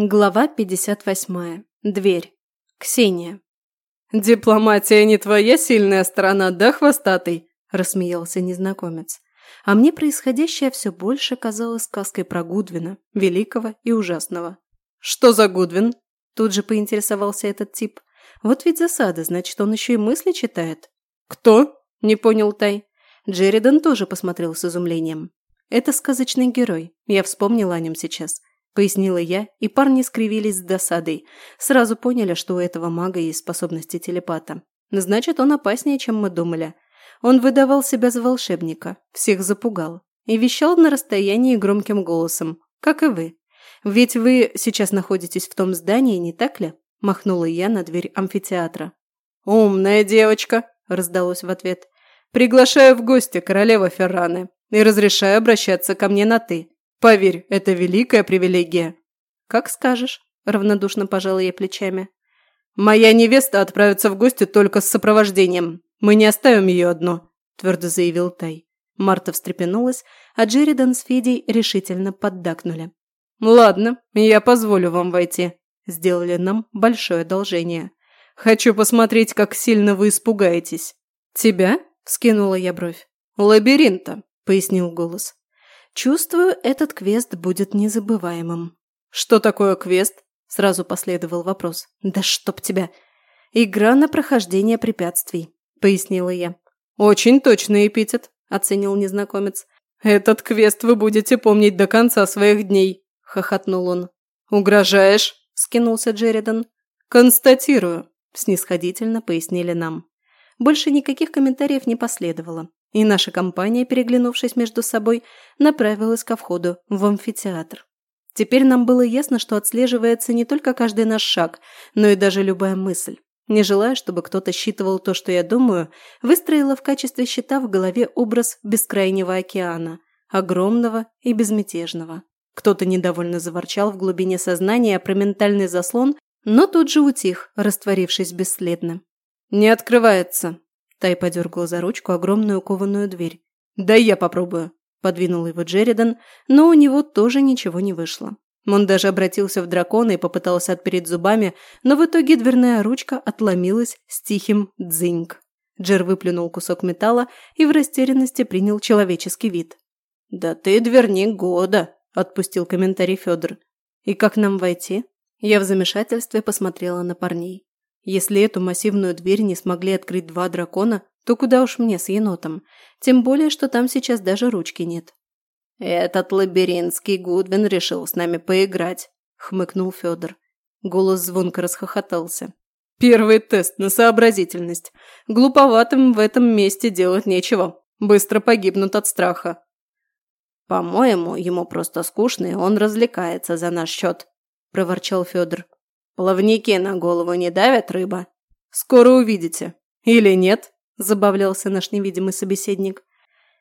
Глава 58. Дверь. Ксения. «Дипломатия не твоя сильная сторона, да, хвостатый?» – рассмеялся незнакомец. А мне происходящее все больше казалось сказкой про Гудвина, великого и ужасного. «Что за Гудвин?» – тут же поинтересовался этот тип. «Вот ведь засада, значит, он еще и мысли читает». «Кто?» – не понял Тай. Джеридан тоже посмотрел с изумлением. «Это сказочный герой, я вспомнила о нем сейчас пояснила я, и парни скривились с досадой. Сразу поняли, что у этого мага есть способности телепата. Значит, он опаснее, чем мы думали. Он выдавал себя за волшебника, всех запугал и вещал на расстоянии громким голосом, как и вы. Ведь вы сейчас находитесь в том здании, не так ли? Махнула я на дверь амфитеатра. «Умная девочка!» – раздалось в ответ. «Приглашаю в гости королева Ферраны и разрешаю обращаться ко мне на «ты». Поверь, это великая привилегия. Как скажешь, равнодушно пожала я плечами. Моя невеста отправится в гости только с сопровождением. Мы не оставим ее одну, твердо заявил Тай. Марта встрепенулась, а Джеридан с Федей решительно поддакнули. «Ладно, я позволю вам войти. Сделали нам большое одолжение. Хочу посмотреть, как сильно вы испугаетесь». «Тебя?» – скинула я бровь. «Лабиринта», – пояснил голос. Чувствую, этот квест будет незабываемым. Что такое квест? Сразу последовал вопрос. Да чтоб тебя. Игра на прохождение препятствий, пояснила я. Очень точный эпитет, оценил незнакомец. Этот квест вы будете помнить до конца своих дней, хохотнул он. Угрожаешь? скинулся Джеридан. Констатирую, снисходительно пояснили нам. Больше никаких комментариев не последовало и наша компания, переглянувшись между собой, направилась ко входу в амфитеатр. Теперь нам было ясно, что отслеживается не только каждый наш шаг, но и даже любая мысль. Не желая, чтобы кто-то считывал то, что я думаю, выстроила в качестве щита в голове образ бескрайнего океана, огромного и безмятежного. Кто-то недовольно заворчал в глубине сознания про ментальный заслон, но тут же утих, растворившись бесследно. «Не открывается», Тай подергал за ручку огромную кованую дверь. «Да я попробую», – подвинул его Джеридан, но у него тоже ничего не вышло. Он даже обратился в дракона и попытался отпереть зубами, но в итоге дверная ручка отломилась с тихим дзиньк. Джер выплюнул кусок металла и в растерянности принял человеческий вид. «Да ты дверник года», – отпустил комментарий Федор. «И как нам войти?» Я в замешательстве посмотрела на парней. Если эту массивную дверь не смогли открыть два дракона, то куда уж мне с енотом? Тем более, что там сейчас даже ручки нет. «Этот лабиринтский Гудвин решил с нами поиграть», – хмыкнул Федор. Голос звонко расхохотался. «Первый тест на сообразительность. Глуповатым в этом месте делать нечего. Быстро погибнут от страха». «По-моему, ему просто скучно, и он развлекается за наш счет», – проворчал Федор. «Плавники на голову не давят рыба?» «Скоро увидите. Или нет?» – забавлялся наш невидимый собеседник.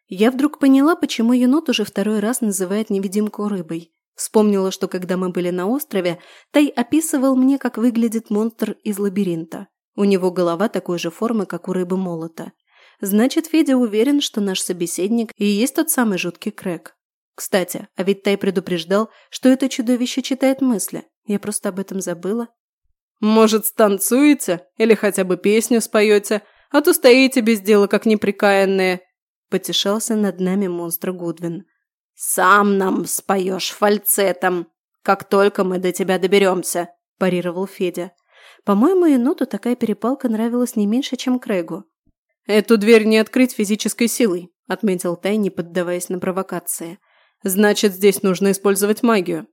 Я вдруг поняла, почему енот уже второй раз называет невидимку рыбой. Вспомнила, что когда мы были на острове, Тай описывал мне, как выглядит монстр из лабиринта. У него голова такой же формы, как у рыбы молота. Значит, Федя уверен, что наш собеседник и есть тот самый жуткий Крэк. Кстати, а ведь Тай предупреждал, что это чудовище читает мысли. Я просто об этом забыла. Может, станцуете? Или хотя бы песню споете? А то стоите без дела, как неприкаянные. Потешался над нами монстр Гудвин. «Сам нам споешь фальцетом, как только мы до тебя доберемся», – парировал Федя. По-моему, еноту такая перепалка нравилась не меньше, чем Крэгу. «Эту дверь не открыть физической силой», – отметил Тай, не поддаваясь на провокации. «Значит, здесь нужно использовать магию.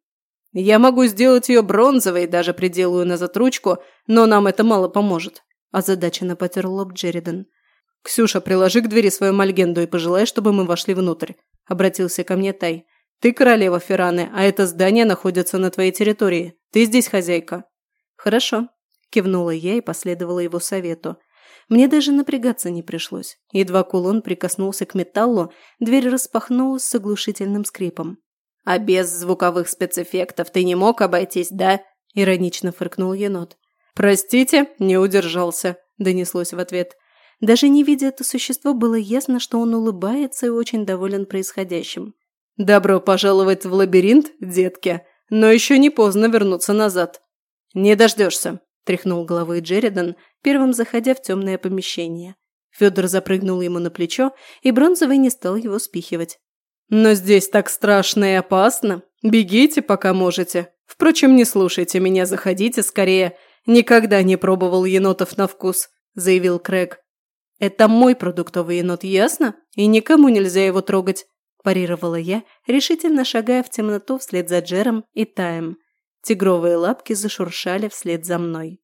Я могу сделать ее бронзовой, даже приделаю назад ручку, но нам это мало поможет. Озадаченно потер лоб Джеридан. «Ксюша, приложи к двери свою мальгенду и пожелай, чтобы мы вошли внутрь», – обратился ко мне Тай. «Ты королева Ферраны, а это здание находится на твоей территории. Ты здесь хозяйка». «Хорошо», – кивнула я и последовала его совету. Мне даже напрягаться не пришлось. Едва кулон прикоснулся к металлу, дверь распахнулась с оглушительным скрипом. «А без звуковых спецэффектов ты не мог обойтись, да?» – иронично фыркнул енот. «Простите, не удержался», – донеслось в ответ. Даже не видя это существо, было ясно, что он улыбается и очень доволен происходящим. «Добро пожаловать в лабиринт, детки! но еще не поздно вернуться назад». «Не дождешься», – тряхнул головой Джеридан, первым заходя в темное помещение. Федор запрыгнул ему на плечо, и Бронзовый не стал его спихивать. «Но здесь так страшно и опасно. Бегите, пока можете. Впрочем, не слушайте меня, заходите скорее. Никогда не пробовал енотов на вкус», – заявил Крэг. «Это мой продуктовый енот, ясно? И никому нельзя его трогать», – парировала я, решительно шагая в темноту вслед за Джером и Таем. Тигровые лапки зашуршали вслед за мной.